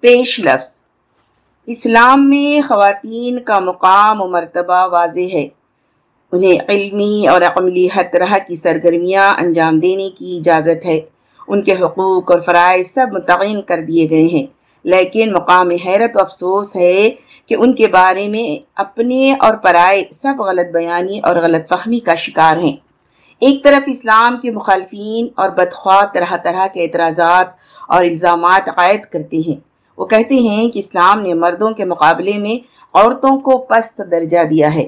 پیش لفظ۔ اسلام میں خواتین کا مقام و مرتبہ واضح ہے۔ انہیں علمی اور عملی ہر طرح کی سرگرمیاں انجام دینے کی اجازت ہے۔ ان کے حقوق اور فرائض سب متعین کر دیے گئے ہیں۔ لیکن مقام حیرت و افسوس ہے کہ ان کے بارے میں اپنے اور پرائے سب غلط بیانی اور غلط فہمی کا شکار ہیں۔ ایک طرف اسلام کے مخالفین اور بدخواہ طرح طرح کے اعتراضات اور الزامات عائد کرتے ہیں۔ وہ کہتے ہیں کہ اسلام نے مردوں کے مقابلے میں عورتوں کو پست درجہ دیا ہے۔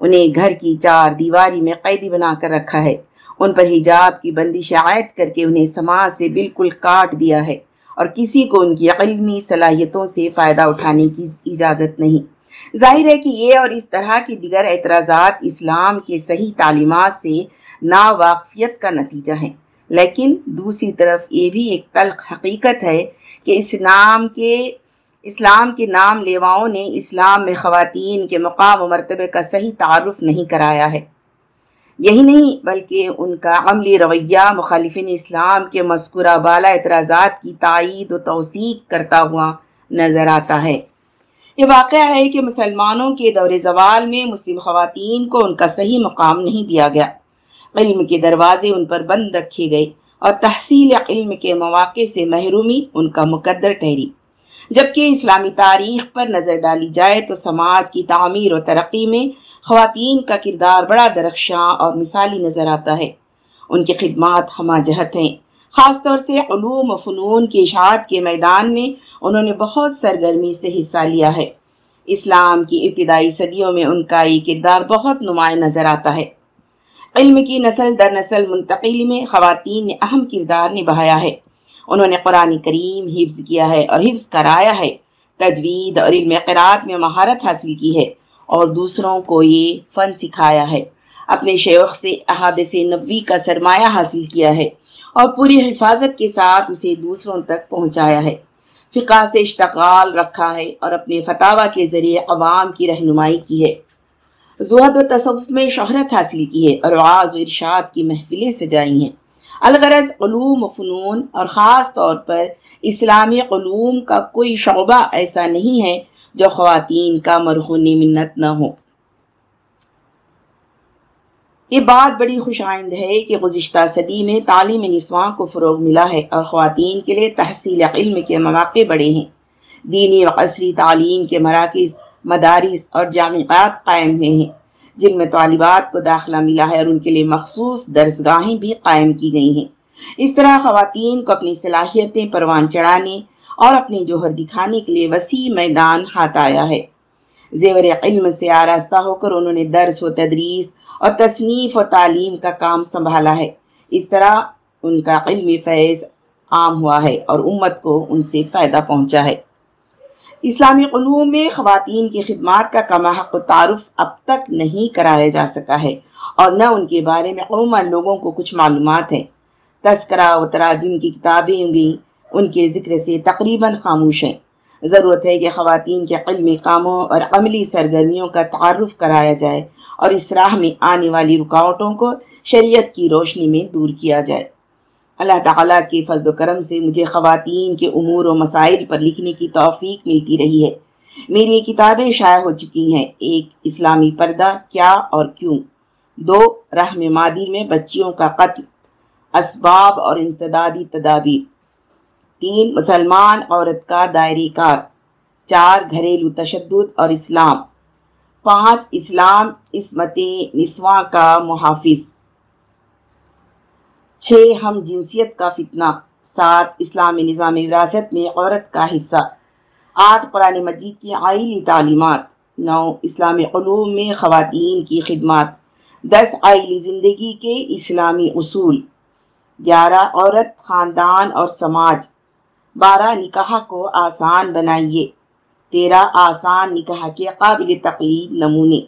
انہیں گھر کی چار دیواری میں قیدی بنا کر رکھا ہے۔ ان پر حجاب کی بندش عائد کر کے انہیں سماج سے بالکل کاٹ دیا ہے۔ اور کسی کو ان کی علمی صلاحیتوں سے فائدہ اٹھانے کی اجازت نہیں۔ ظاہر ہے کہ یہ اور اس طرح کی دیگر اعتراضات اسلام کے صحیح تعلیمات سے ناواقفیت کا نتیجہ ہیں۔ لیکن دوسری طرف یہ بھی ایک تلخ حقیقت ہے کہ اسلام کے اسلام کے نام لیواؤں نے اسلام میں خواتین کے مقام و مرتبے کا صحیح تعارف نہیں کرایا ہے۔ یہی نہیں بلکہ ان کا عملی رویہ مخالفین اسلام کے مذکورہ بالا اعتراضات کی تائید و توثیق کرتا ہوا نظر آتا ہے۔ یہ واقعہ ہے کہ مسلمانوں کے دور زوال میں مسلم خواتین کو ان کا صحیح مقام نہیں دیا گیا۔ علم کے دروازے ان پر بند رکھے گئے۔ اور تحصیل علم کے مواقع سے محرومی ان کا مقدر ٹھہری۔ جبکہ اسلامی تاریخ پر نظر ڈالی جائے تو سماج کی تعمیر و ترقی میں خواتین کا کردار بڑا درخشاں اور مثالی نظر آتا ہے۔ ان کی خدمات ہمہ جہت ہیں۔ خاص طور سے علوم و فنون کی اشاعت کے میدان میں انہوں نے بہت سرگرمی سے حصہ لیا ہے۔ اسلام کی ابتدائی صدیوں میں ان کا یہ کردار بہت نمایاں نظر آتا ہے۔ علم کی نسل در نسل منتقلی میں خواتین نے اہم کردار نبھایا ہے۔ انہوں نے قرآن کریم حفظ کیا ہے اور حفظ کرایا ہے۔ تجوید اور علم قرآت میں مہارت حاصل کی ہے اور دوسروں کو یہ فن سکھایا ہے۔ اپنے شیوخ سے احادث نبوی کا سرمایہ حاصل کیا ہے اور پوری حفاظت کے ساتھ اسے دوسروں تک پہنچایا ہے۔ فقہ سے اشتغال رکھا ہے اور اپنے فتح کے ذریعے عوام کی رہنمائی کی ہے۔ زہد و تصوف میں شہرت حاصل کی ہے اور آواز و ارشاد کی محفلیں سجائی ہیں۔ الغرض علوم و فنون اور خاص طور پر اسلامی علوم کا کوئی شعبہ ایسا نہیں ہے جو خواتین کا مرخونی منت نہ ہو۔ یہ بات بڑی خوش آئند ہے کہ گزشتہ صدی میں تعلیم نسواں کو فروغ ملا ہے اور خواتین کے لیے تحصیل علم کے مواقع بڑے ہیں۔ دینی و عصری تعلیم کے مراکز مدارس اور جامعات قائم ہوئے ہیں، جن میں طالبات کو داخلہ ملا ہے اور ان کے لیے مخصوص درسگاہیں بھی قائم کی گئی ہیں۔ اس طرح خواتین کو اپنی صلاحیتیں پروان چڑھانے اور اپنی جوہر دکھانے کے لیے وسیع میدان ہاتھ آیا ہے۔ زیور علم سے آراستہ ہو کر انہوں نے درس و تدریس اور تصنیف و تعلیم کا کام سنبھالا ہے۔ اس طرح ان کا علمی فیض عام ہوا ہے اور امت کو ان سے فائدہ پہنچا ہے۔ اسلامی علوم میں خواتین کی خدمات کا کما حق و تعارف اب تک نہیں کرایا جا سکا ہے اور نہ ان کے بارے میں عموماً لوگوں کو کچھ معلومات ہیں۔ تذکرہ و تراجم کی کتابیں بھی ان کے ذکر سے تقریباً خاموش ہیں۔ ضرورت ہے کہ خواتین کے علمی کاموں اور عملی سرگرمیوں کا تعارف کرایا جائے اور اس راہ میں آنے والی رکاوٹوں کو شریعت کی روشنی میں دور کیا جائے۔ اللہ تعالیٰ کے فضل و کرم سے مجھے خواتین کے امور و مسائل پر لکھنے کی توفیق ملتی رہی ہے۔ میری یہ کتابیں شائع ہو چکی ہیں۔ ایک، اسلامی پردہ، کیا اور کیوں؟ دو، رحم مادی میں بچیوں کا قتل، اسباب اور انتدادی تدابیر۔ تین، مسلمان عورت کا دائری کار۔ چار، گھریلو تشدد اور اسلام۔ پانچ، اسلام، عصمت نسواں کا محافظ۔ چھ ہم جنسیت کا فتنہ، سات اسلامی نظام وراثت میں عورت کا حصہ، آٹھ قرآن مجید کی آئلی تعلیمات، نو اسلامی علوم میں خواتین کی خدمات، دس آئلی زندگی کے اسلامی اصول، گیارہ عورت، خاندان اور سماج، بارہ نکاح کو آسان بنائیے، تیرہ آسان نکاح کے قابل تقلید نمونے،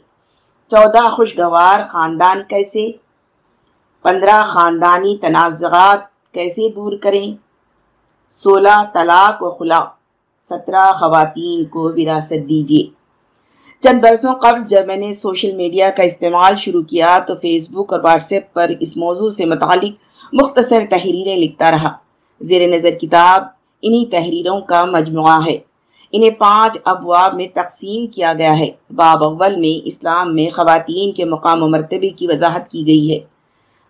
چودہ خوشگوار خاندان کیسے پندرہ خاندانی تنازعات کیسے دور کریں؟ سولہ طلاق و خلا، سترہ خواتین کو وراثت دیجیے چند برسوں قبل جب میں نے سوشل میڈیا کا استعمال شروع کیا تو فیس بک اور واٹس ایپ پر اس موضوع سے متعلق مختصر تحریریں لکھتا رہا۔ زیر نظر کتاب، انہی تحریروں کا مجموعہ ہے۔ انہیں پانچ ابواب میں تقسیم کیا گیا ہے۔ باب اول میں اسلام میں خواتین کے مقام و مرتبے کی وضاحت کی گئی ہے۔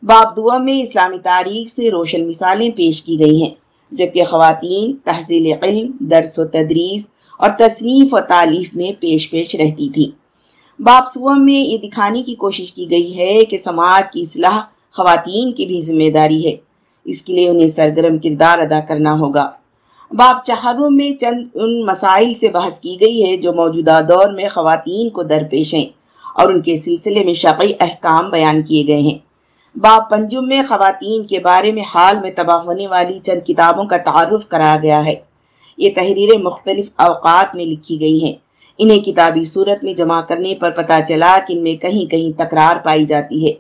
باب دعا میں اسلامی تاریخ سے روشن مثالیں پیش کی گئی ہیں، جبکہ خواتین تحصیل علم، درس و تدریس اور تصنیف و تعلیف میں پیش پیش رہتی تھی باب سوم میں یہ دکھانے کی کوشش کی گئی ہے کہ سماج کی اصلاح خواتین کی بھی ذمہ داری ہے۔ اس کے لیے انہیں سرگرم کردار ادا کرنا ہوگا۔ باب چہاروں میں چند ان مسائل سے بحث کی گئی ہے جو موجودہ دور میں خواتین کو درپیش ہیں اور ان کے سلسلے میں شقی احکام بیان کیے گئے ہیں۔ باب پنجم میں خواتین کے بارے میں حال میں تباہ ہونے والی چند کتابوں کا تعارف کرایا گیا ہے۔ یہ تحریریں مختلف اوقات میں لکھی گئی ہیں۔ انہیں کتابی صورت میں جمع کرنے پر پتا چلا کہ ان میں کہیں کہیں تکرار پائی جاتی ہے۔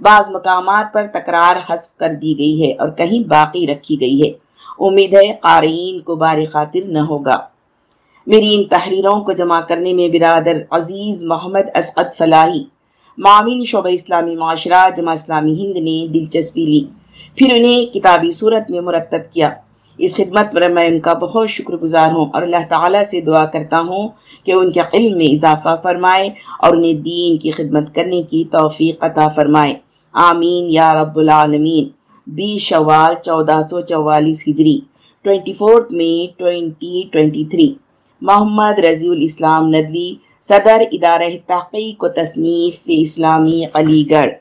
بعض مقامات پر تکرار حذف کر دی گئی ہے اور کہیں باقی رکھی گئی ہے۔ امید ہے قارئین کو بار خاطر نہ ہوگا۔ میری ان تحریروں کو جمع کرنے میں برادر عزیز محمد اسعد فلاحی معاون شعبہ اسلامی معاشرہ جمع اسلامی ہند نے دلچسپی لی۔ پھر انہیں کتابی صورت میں مرتب کیا۔ اس خدمت پر میں ان کا بہت شکر گزار ہوں اور اللہ تعالیٰ سے دعا کرتا ہوں کہ ان کے علم میں اضافہ فرمائے اور انہیں دین کی خدمت کرنے کی توفیق عطا فرمائے۔ آمین یا رب العالمین۔ بیس شوال چودہ سو چوالیس ہجری ٹوینٹی فورتھ میں twenty twenty three. Mohammad Razi Ulislam Nadvi صدر ادارہ تحقیق و تصنیف اسلامی علی گڑھ